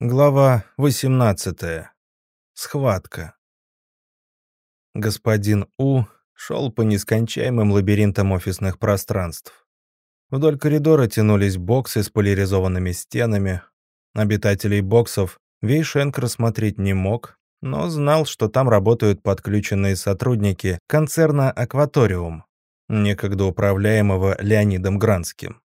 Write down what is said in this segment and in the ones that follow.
Глава 18. Схватка. Господин У шел по нескончаемым лабиринтам офисных пространств. Вдоль коридора тянулись боксы с поляризованными стенами. Обитателей боксов Вейшенк рассмотреть не мог, но знал, что там работают подключенные сотрудники концерна «Акваториум», некогда управляемого Леонидом Гранским.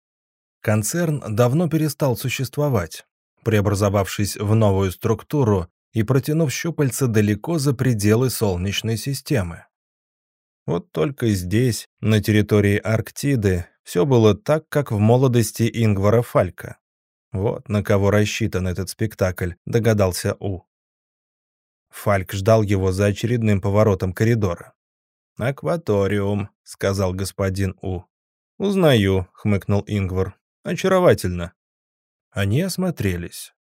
Концерн давно перестал существовать преобразовавшись в новую структуру и протянув щупальца далеко за пределы Солнечной системы. Вот только здесь, на территории Арктиды, все было так, как в молодости Ингвара Фалька. Вот на кого рассчитан этот спектакль, догадался У. Фальк ждал его за очередным поворотом коридора. «Акваториум», — сказал господин У. «Узнаю», — хмыкнул Ингвар. «Очаровательно. Они осмотрелись.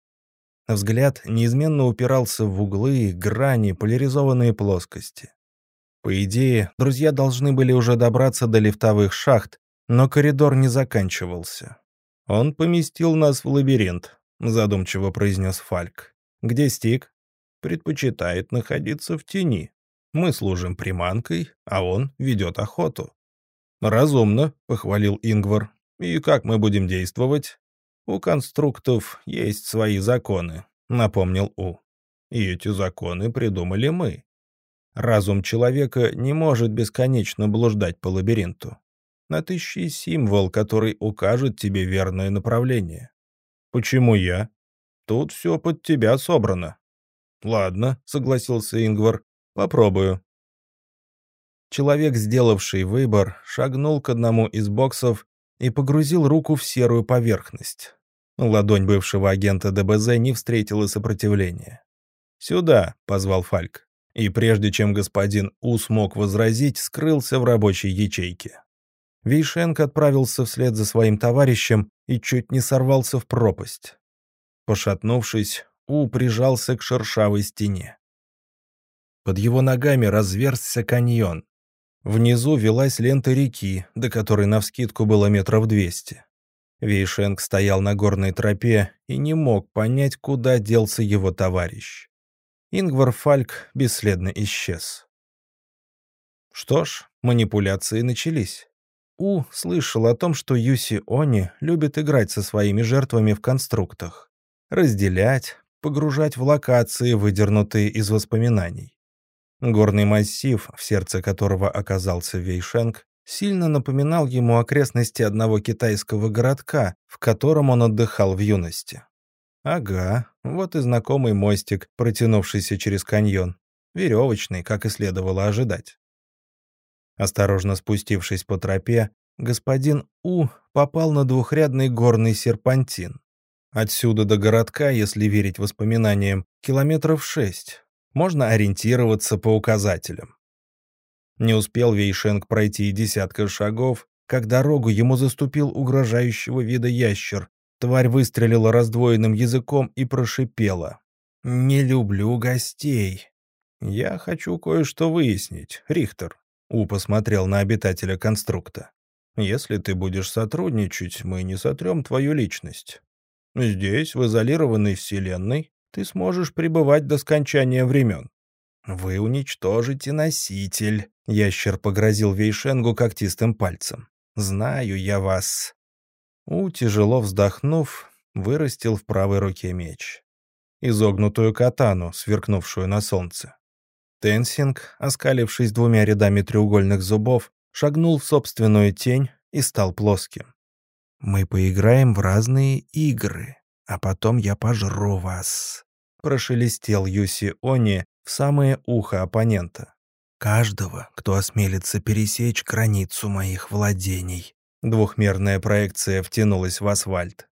Взгляд неизменно упирался в углы, грани, поляризованные плоскости. По идее, друзья должны были уже добраться до лифтовых шахт, но коридор не заканчивался. «Он поместил нас в лабиринт», — задумчиво произнес Фальк. «Где Стик?» «Предпочитает находиться в тени. Мы служим приманкой, а он ведет охоту». «Разумно», — похвалил Ингвар. «И как мы будем действовать?» «У конструктов есть свои законы», — напомнил У. «И эти законы придумали мы. Разум человека не может бесконечно блуждать по лабиринту. Отыщи символ, который укажет тебе верное направление. Почему я? Тут все под тебя собрано. Ладно, согласился Ингвар, попробую. Человек, сделавший выбор, шагнул к одному из боксов и погрузил руку в серую поверхность. Ладонь бывшего агента ДБЗ не встретила сопротивления. «Сюда», — позвал Фальк. И прежде чем господин У смог возразить, скрылся в рабочей ячейке. Вейшенко отправился вслед за своим товарищем и чуть не сорвался в пропасть. Пошатнувшись, У прижался к шершавой стене. Под его ногами разверзся каньон. Внизу велась лента реки, до которой навскидку было метров двести. Вейшенг стоял на горной тропе и не мог понять, куда делся его товарищ. Ингвар Фальк бесследно исчез. Что ж, манипуляции начались. У слышал о том, что Юси Они любит играть со своими жертвами в конструктах, разделять, погружать в локации, выдернутые из воспоминаний. Горный массив, в сердце которого оказался Вейшенг, сильно напоминал ему окрестности одного китайского городка, в котором он отдыхал в юности. Ага, вот и знакомый мостик, протянувшийся через каньон. Веревочный, как и следовало ожидать. Осторожно спустившись по тропе, господин У попал на двухрядный горный серпантин. Отсюда до городка, если верить воспоминаниям, километров шесть. Можно ориентироваться по указателям. Не успел Вейшенг пройти и десятка шагов, как дорогу ему заступил угрожающего вида ящер. Тварь выстрелила раздвоенным языком и прошипела. «Не люблю гостей». «Я хочу кое-что выяснить, Рихтер», — У посмотрел на обитателя конструкта. «Если ты будешь сотрудничать, мы не сотрем твою личность. Здесь, в изолированной вселенной, ты сможешь пребывать до скончания времен. «Вы уничтожите носитель», — ящер погрозил Вейшенгу когтистым пальцем. «Знаю я вас». У, тяжело вздохнув, вырастил в правой руке меч. Изогнутую катану, сверкнувшую на солнце. Тенсинг, оскалившись двумя рядами треугольных зубов, шагнул в собственную тень и стал плоским. «Мы поиграем в разные игры, а потом я пожру вас», — прошелестел Юси Они, самое ухо оппонента. «Каждого, кто осмелится пересечь границу моих владений». Двухмерная проекция втянулась в асфальт.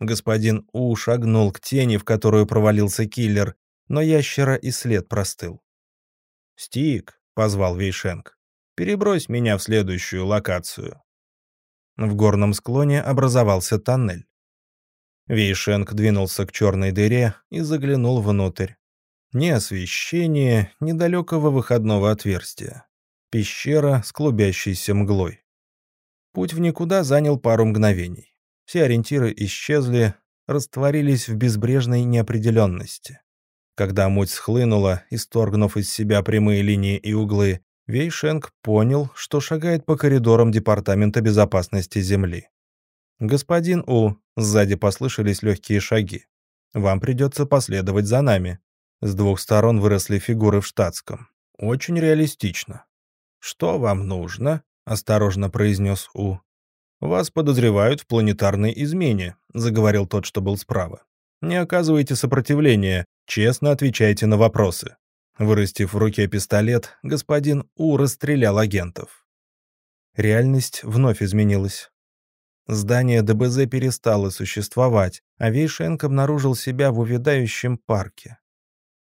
Господин У шагнул к тени, в которую провалился киллер, но ящера и след простыл. «Стик», — позвал Вейшенг, — «перебрось меня в следующую локацию». В горном склоне образовался тоннель. Вейшенг двинулся к черной дыре и заглянул внутрь. Ни освещения, ни далекого выходного отверстия. Пещера с клубящейся мглой. Путь в никуда занял пару мгновений. Все ориентиры исчезли, растворились в безбрежной неопределенности. Когда муть схлынула, исторгнув из себя прямые линии и углы, Вейшенг понял, что шагает по коридорам Департамента безопасности Земли. «Господин У», сзади послышались легкие шаги. «Вам придется последовать за нами». С двух сторон выросли фигуры в штатском. Очень реалистично. «Что вам нужно?» — осторожно произнес У. «Вас подозревают в планетарной измене», — заговорил тот, что был справа. «Не оказывайте сопротивления, честно отвечайте на вопросы». Вырастив в руке пистолет, господин У расстрелял агентов. Реальность вновь изменилась. Здание ДБЗ перестало существовать, а Вейшенк обнаружил себя в увядающем парке.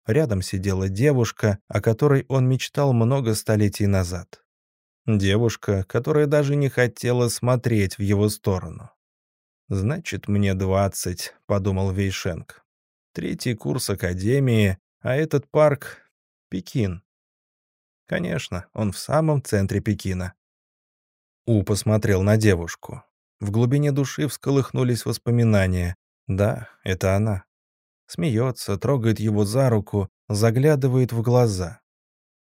Рядом сидела девушка, о которой он мечтал много столетий назад. Девушка, которая даже не хотела смотреть в его сторону. «Значит, мне двадцать», — подумал Вейшенк. «Третий курс академии, а этот парк — Пекин». Конечно, он в самом центре Пекина. У посмотрел на девушку. В глубине души всколыхнулись воспоминания. Да, это она. Смеется, трогает его за руку, заглядывает в глаза.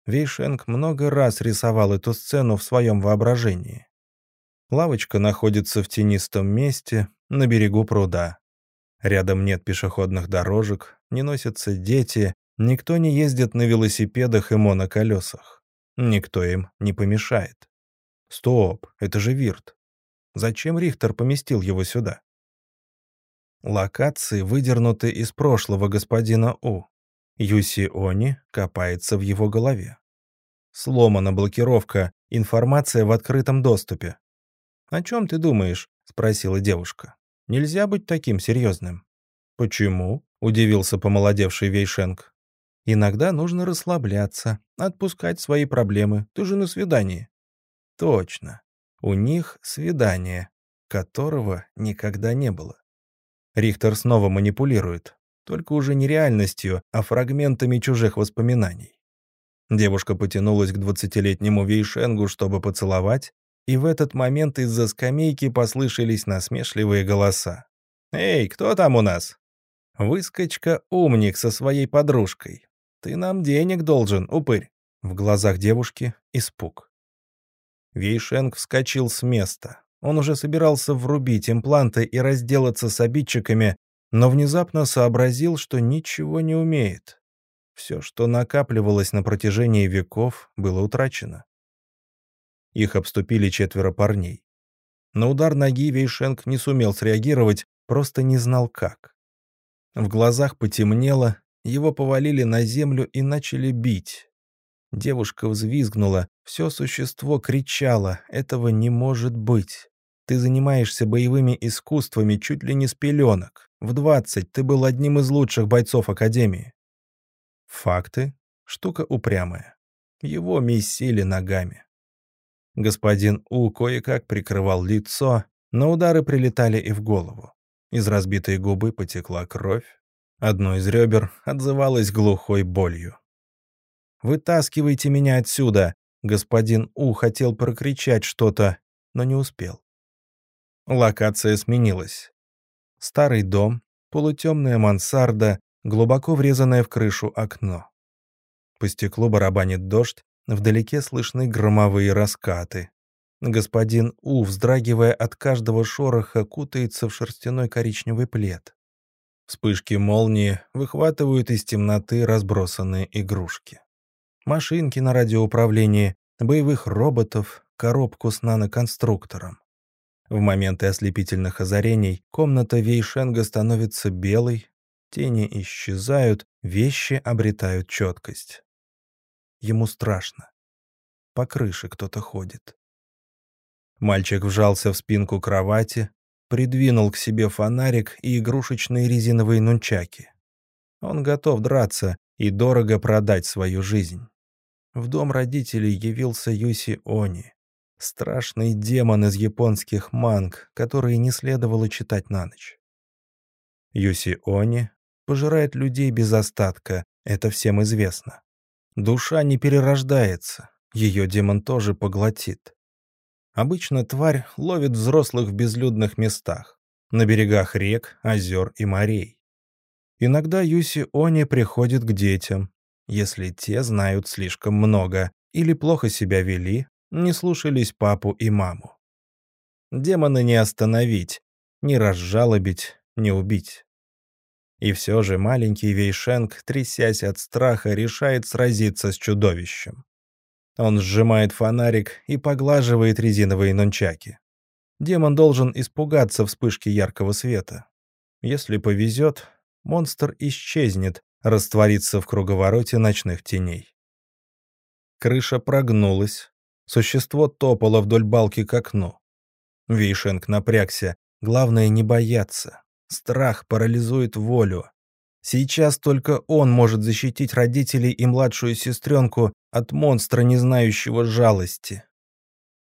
Вейшенг много раз рисовал эту сцену в своем воображении. Лавочка находится в тенистом месте, на берегу пруда. Рядом нет пешеходных дорожек, не носятся дети, никто не ездит на велосипедах и моноколесах. Никто им не помешает. Стоп, это же Вирт. Зачем Рихтер поместил его сюда? Локации выдернуты из прошлого господина У. Юси Они копается в его голове. Сломана блокировка, информация в открытом доступе. «О чем ты думаешь?» — спросила девушка. «Нельзя быть таким серьезным». «Почему?» — удивился помолодевший Вейшенк. «Иногда нужно расслабляться, отпускать свои проблемы. Ты же на свидании». «Точно. У них свидание, которого никогда не было. Рихтер снова манипулирует, только уже не реальностью, а фрагментами чужих воспоминаний. Девушка потянулась к двадцатилетнему Вейшенгу, чтобы поцеловать, и в этот момент из-за скамейки послышались насмешливые голоса. «Эй, кто там у нас?» «Выскочка-умник со своей подружкой. Ты нам денег должен, упырь». В глазах девушки испуг. Вейшенг вскочил с места. Он уже собирался врубить импланты и разделаться с обидчиками, но внезапно сообразил, что ничего не умеет. Все, что накапливалось на протяжении веков, было утрачено. Их обступили четверо парней. На удар ноги Вейшенг не сумел среагировать, просто не знал как. В глазах потемнело, его повалили на землю и начали бить. Девушка взвизгнула, все существо кричало «Этого не может быть!» Ты занимаешься боевыми искусствами чуть ли не с пеленок. В двадцать ты был одним из лучших бойцов Академии. Факты — штука упрямая. Его месили ногами. Господин У кое-как прикрывал лицо, но удары прилетали и в голову. Из разбитой губы потекла кровь. Одно из ребер отзывалось глухой болью. Вытаскивайте меня отсюда!» Господин У хотел прокричать что-то, но не успел. Локация сменилась. Старый дом, полутемная мансарда, глубоко врезанное в крышу окно. По стеклу барабанит дождь, вдалеке слышны громовые раскаты. Господин У, вздрагивая от каждого шороха, кутается в шерстяной коричневый плед. Вспышки молнии выхватывают из темноты разбросанные игрушки машинки на радиоуправлении, боевых роботов, коробку с наноконструктором. В моменты ослепительных озарений комната Вейшенга становится белой, тени исчезают, вещи обретают четкость. Ему страшно. По крыше кто-то ходит. Мальчик вжался в спинку кровати, придвинул к себе фонарик и игрушечные резиновые нунчаки. Он готов драться и дорого продать свою жизнь. В дом родителей явился Юси Они, страшный демон из японских манг, которые не следовало читать на ночь. Юси Они пожирает людей без остатка, это всем известно. Душа не перерождается, ее демон тоже поглотит. Обычно тварь ловит взрослых в безлюдных местах. на берегах рек, озер и морей. Иногда Юси Они приходит к детям, если те знают слишком много или плохо себя вели, не слушались папу и маму. Демона не остановить, не разжалобить, не убить. И все же маленький Вейшенг, трясясь от страха, решает сразиться с чудовищем. Он сжимает фонарик и поглаживает резиновые нунчаки. Демон должен испугаться вспышки яркого света. Если повезет, монстр исчезнет, растворится в круговороте ночных теней. Крыша прогнулась. Существо топало вдоль балки к окну. Вейшенг напрягся. Главное не бояться. Страх парализует волю. Сейчас только он может защитить родителей и младшую сестренку от монстра, не знающего жалости.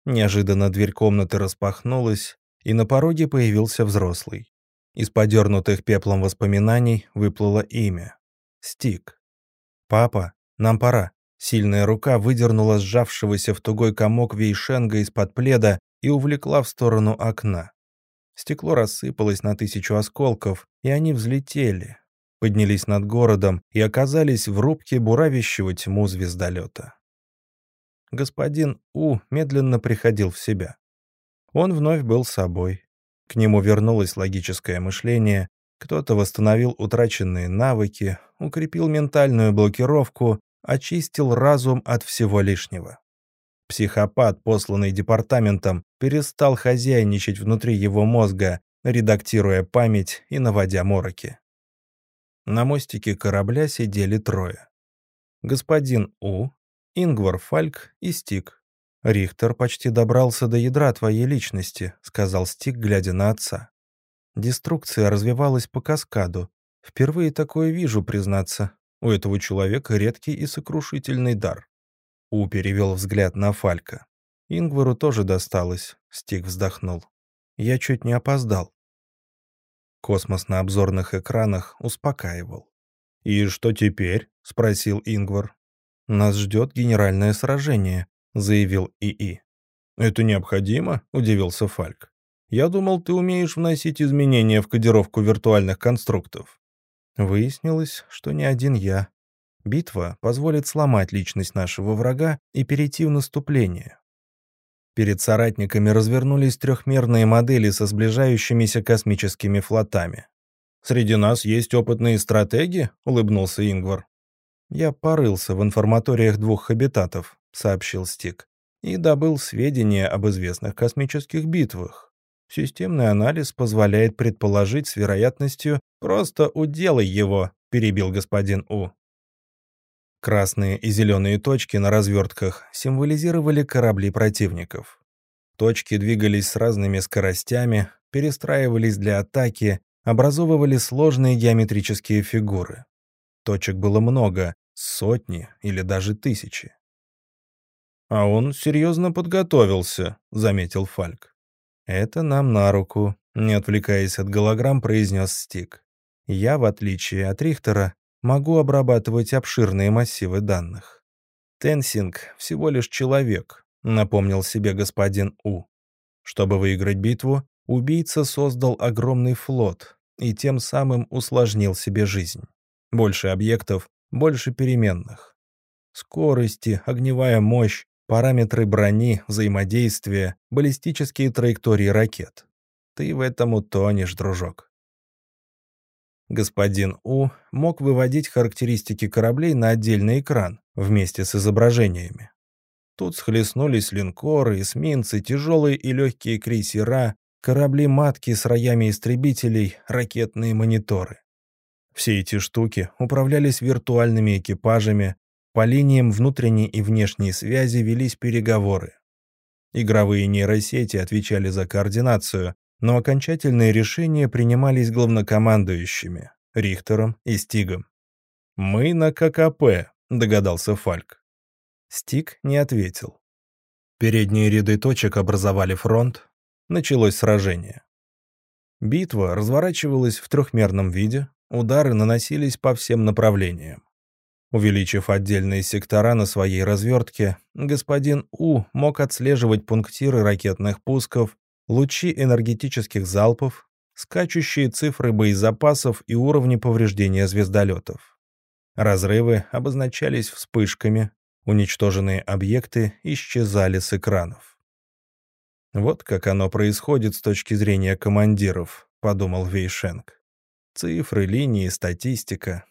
Неожиданно дверь комнаты распахнулась, и на пороге появился взрослый. Из подернутых пеплом воспоминаний выплыло имя. Стик. «Папа, нам пора». Сильная рука выдернула сжавшегося в тугой комок Вейшенга из-под пледа и увлекла в сторону окна. Стекло рассыпалось на тысячу осколков, и они взлетели, поднялись над городом и оказались в рубке буравящего тьму звездолета. Господин У медленно приходил в себя. Он вновь был собой. К нему вернулось логическое мышление, кто-то восстановил утраченные навыки, укрепил ментальную блокировку, очистил разум от всего лишнего. Психопат, посланный департаментом, перестал хозяйничать внутри его мозга, редактируя память и наводя мороки. На мостике корабля сидели трое. Господин У, Ингвар Фальк и Стик. «Рихтер почти добрался до ядра твоей личности», — сказал Стик, глядя на отца. Деструкция развивалась по каскаду. Впервые такое вижу, признаться. У этого человека редкий и сокрушительный дар. У перевел взгляд на Фалька. Ингвару тоже досталось, Стик вздохнул. Я чуть не опоздал. Космос на обзорных экранах успокаивал. «И что теперь?» — спросил Ингвар. «Нас ждет генеральное сражение», — заявил ИИ. «Это необходимо?» — удивился Фальк. «Я думал, ты умеешь вносить изменения в кодировку виртуальных конструктов». Выяснилось, что не один я. Битва позволит сломать личность нашего врага и перейти в наступление. Перед соратниками развернулись трехмерные модели со сближающимися космическими флотами. «Среди нас есть опытные стратеги?» — улыбнулся Ингвар. «Я порылся в информаториях двух хабитатов», — сообщил Стик, «и добыл сведения об известных космических битвах. Системный анализ позволяет предположить с вероятностью «просто уделай его», — перебил господин У. Красные и зеленые точки на развертках символизировали корабли противников. Точки двигались с разными скоростями, перестраивались для атаки, образовывали сложные геометрические фигуры. Точек было много, сотни или даже тысячи. «А он серьезно подготовился», — заметил Фальк. «Это нам на руку», — не отвлекаясь от голограмм, произнес Стик. «Я, в отличие от Рихтера, могу обрабатывать обширные массивы данных. Тенсинг всего лишь человек, напомнил себе господин У. Чтобы выиграть битву, убийца создал огромный флот и тем самым усложнил себе жизнь. Больше объектов, больше переменных. Скорости, огневая мощь, параметры брони, взаимодействия, баллистические траектории ракет. Ты в этом утонешь, дружок. Господин У мог выводить характеристики кораблей на отдельный экран вместе с изображениями. Тут схлестнулись линкоры, эсминцы, тяжелые и легкие крейсера, корабли-матки с роями истребителей, ракетные мониторы. Все эти штуки управлялись виртуальными экипажами, по линиям внутренней и внешней связи велись переговоры. Игровые нейросети отвечали за координацию, но окончательные решения принимались главнокомандующими, Рихтером и Стигом. «Мы на ККП», — догадался Фальк. Стиг не ответил. Передние ряды точек образовали фронт. Началось сражение. Битва разворачивалась в трехмерном виде, удары наносились по всем направлениям. Увеличив отдельные сектора на своей развертке, господин У мог отслеживать пунктиры ракетных пусков лучи энергетических залпов, скачущие цифры боезапасов и уровни повреждения звездолетов. Разрывы обозначались вспышками, уничтоженные объекты исчезали с экранов. «Вот как оно происходит с точки зрения командиров», — подумал Вейшенк. «Цифры, линии, статистика.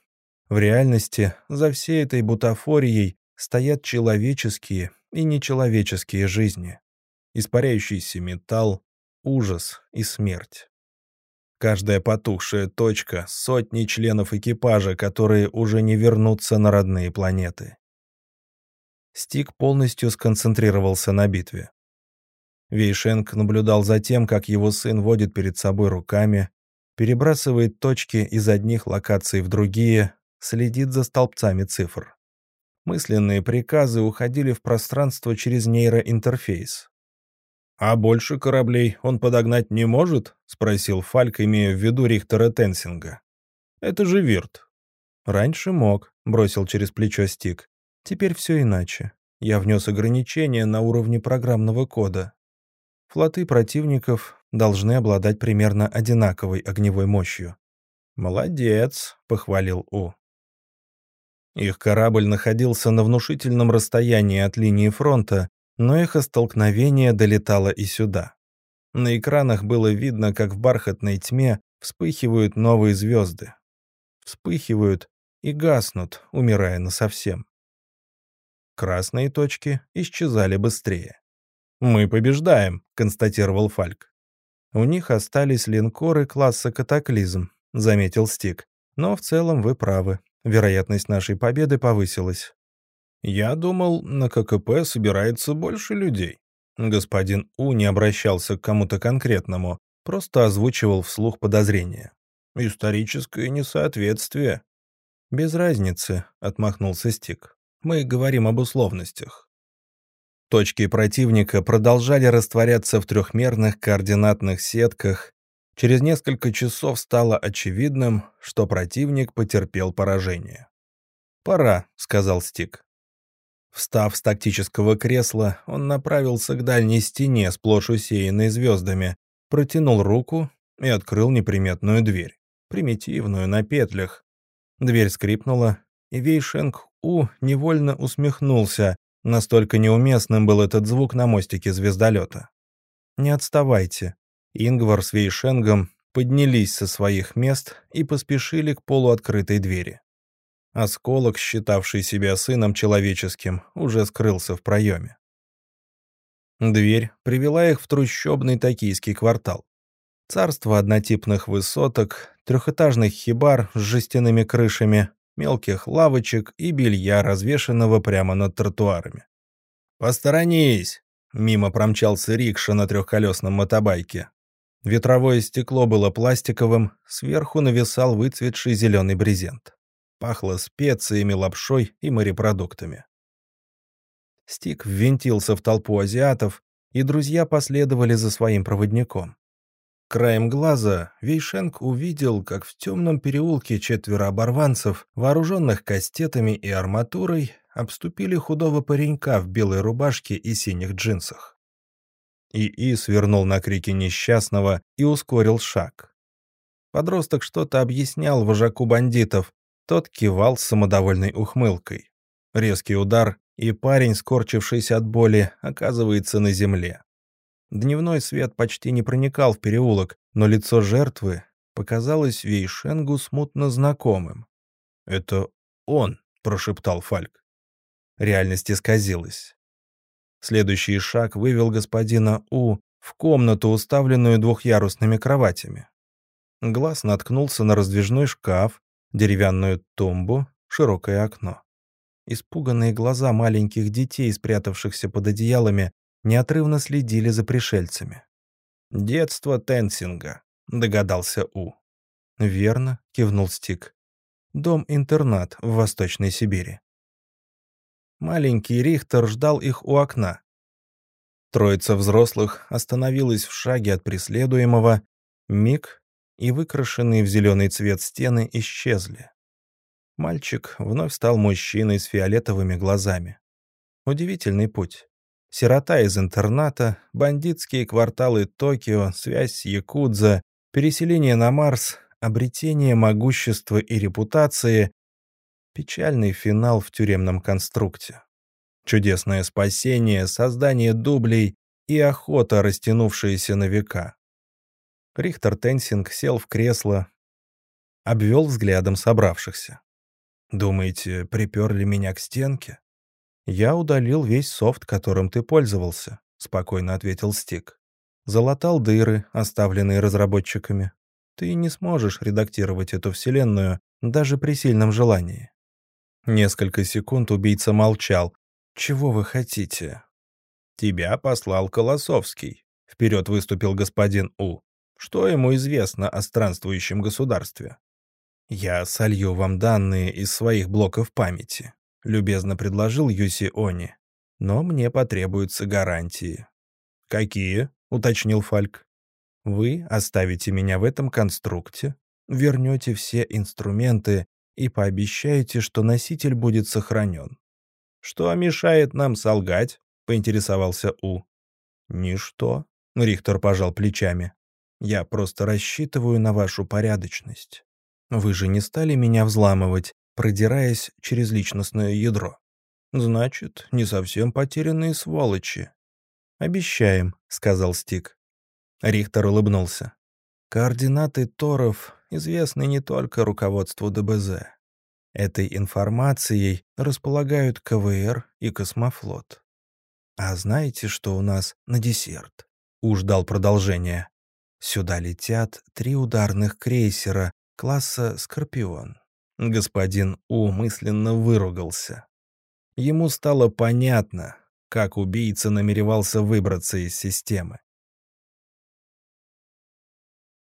В реальности за всей этой бутафорией стоят человеческие и нечеловеческие жизни, испаряющийся металл, ужас и смерть. Каждая потухшая точка — сотни членов экипажа, которые уже не вернутся на родные планеты. Стик полностью сконцентрировался на битве. Вейшенк наблюдал за тем, как его сын водит перед собой руками, перебрасывает точки из одних локаций в другие, следит за столбцами цифр. Мысленные приказы уходили в пространство через нейроинтерфейс. «А больше кораблей он подогнать не может?» — спросил Фальк, имея в виду Рихтера Тенсинга. «Это же Вирт». «Раньше мог», — бросил через плечо Стик. «Теперь все иначе. Я внес ограничения на уровне программного кода. Флоты противников должны обладать примерно одинаковой огневой мощью». «Молодец», — похвалил У. Их корабль находился на внушительном расстоянии от линии фронта, но эхо столкновения долетало и сюда. На экранах было видно, как в бархатной тьме вспыхивают новые звезды. Вспыхивают и гаснут, умирая насовсем. Красные точки исчезали быстрее. «Мы побеждаем», — констатировал Фальк. «У них остались линкоры класса «Катаклизм», — заметил Стик. «Но в целом вы правы вероятность нашей победы повысилась. Я думал, на ККП собирается больше людей. Господин У не обращался к кому-то конкретному, просто озвучивал вслух подозрения. Историческое несоответствие. Без разницы, отмахнулся Стик. Мы говорим об условностях. Точки противника продолжали растворяться в трехмерных координатных сетках, Через несколько часов стало очевидным, что противник потерпел поражение. «Пора», — сказал Стик. Встав с тактического кресла, он направился к дальней стене, сплошь усеянной звездами, протянул руку и открыл неприметную дверь, примитивную, на петлях. Дверь скрипнула, и Вейшенг У невольно усмехнулся, настолько неуместным был этот звук на мостике звездолета. «Не отставайте», Ингвар с Вейшенгом поднялись со своих мест и поспешили к полуоткрытой двери. Осколок, считавший себя сыном человеческим, уже скрылся в проеме. Дверь привела их в трущобный токийский квартал. Царство однотипных высоток, трехэтажных хибар с жестяными крышами, мелких лавочек и белья, развешенного прямо над тротуарами. «Посторонись!» — мимо промчался рикша на трехколесном мотобайке. Ветровое стекло было пластиковым, сверху нависал выцветший зеленый брезент. Пахло специями, лапшой и морепродуктами. Стик ввинтился в толпу азиатов, и друзья последовали за своим проводником. Краем глаза Вейшенк увидел, как в темном переулке четверо оборванцев, вооруженных кастетами и арматурой, обступили худого паренька в белой рубашке и синих джинсах. ИИ свернул на крики несчастного и ускорил шаг. Подросток что-то объяснял вожаку бандитов, тот кивал самодовольной ухмылкой. Резкий удар, и парень, скорчившийся от боли, оказывается на земле. Дневной свет почти не проникал в переулок, но лицо жертвы показалось Вейшенгу смутно знакомым. «Это он», — прошептал Фальк. Реальность исказилась. Следующий шаг вывел господина У в комнату, уставленную двухъярусными кроватями. Глаз наткнулся на раздвижной шкаф, деревянную тумбу, широкое окно. Испуганные глаза маленьких детей, спрятавшихся под одеялами, неотрывно следили за пришельцами. «Детство Тенсинга», — догадался У. «Верно», — кивнул Стик. «Дом-интернат в Восточной Сибири». Маленький Рихтер ждал их у окна. Троица взрослых остановилась в шаге от преследуемого, миг, и выкрашенные в зеленый цвет стены исчезли. Мальчик вновь стал мужчиной с фиолетовыми глазами. Удивительный путь. Сирота из интерната, бандитские кварталы Токио, связь с Якудза, Переселение на Марс, обретение могущества и репутации, печальный финал в тюремном конструкте. Чудесное спасение, создание дублей и охота, растянувшаяся на века. Рихтер Тенсинг сел в кресло, обвел взглядом собравшихся. «Думаете, приперли меня к стенке?» «Я удалил весь софт, которым ты пользовался», — спокойно ответил Стик. «Залатал дыры, оставленные разработчиками. Ты не сможешь редактировать эту вселенную даже при сильном желании». Несколько секунд убийца молчал. «Чего вы хотите?» «Тебя послал Колосовский», — вперед выступил господин У. «Что ему известно о странствующем государстве?» «Я солью вам данные из своих блоков памяти», — любезно предложил Юси Они. «Но мне потребуются гарантии». «Какие?» — уточнил Фальк. «Вы оставите меня в этом конструкте, вернете все инструменты и пообещаете, что носитель будет сохранен». «Что мешает нам солгать?» — поинтересовался У. «Ничто», — Рихтер пожал плечами. «Я просто рассчитываю на вашу порядочность. Вы же не стали меня взламывать, продираясь через личностное ядро. Значит, не совсем потерянные сволочи». «Обещаем», — сказал Стик. Рихтер улыбнулся. «Координаты Торов известны не только руководству ДБЗ. Этой информацией располагают КВР и Космофлот. «А знаете, что у нас на десерт?» Уж дал продолжение. «Сюда летят три ударных крейсера класса «Скорпион». Господин У мысленно выругался. Ему стало понятно, как убийца намеревался выбраться из системы.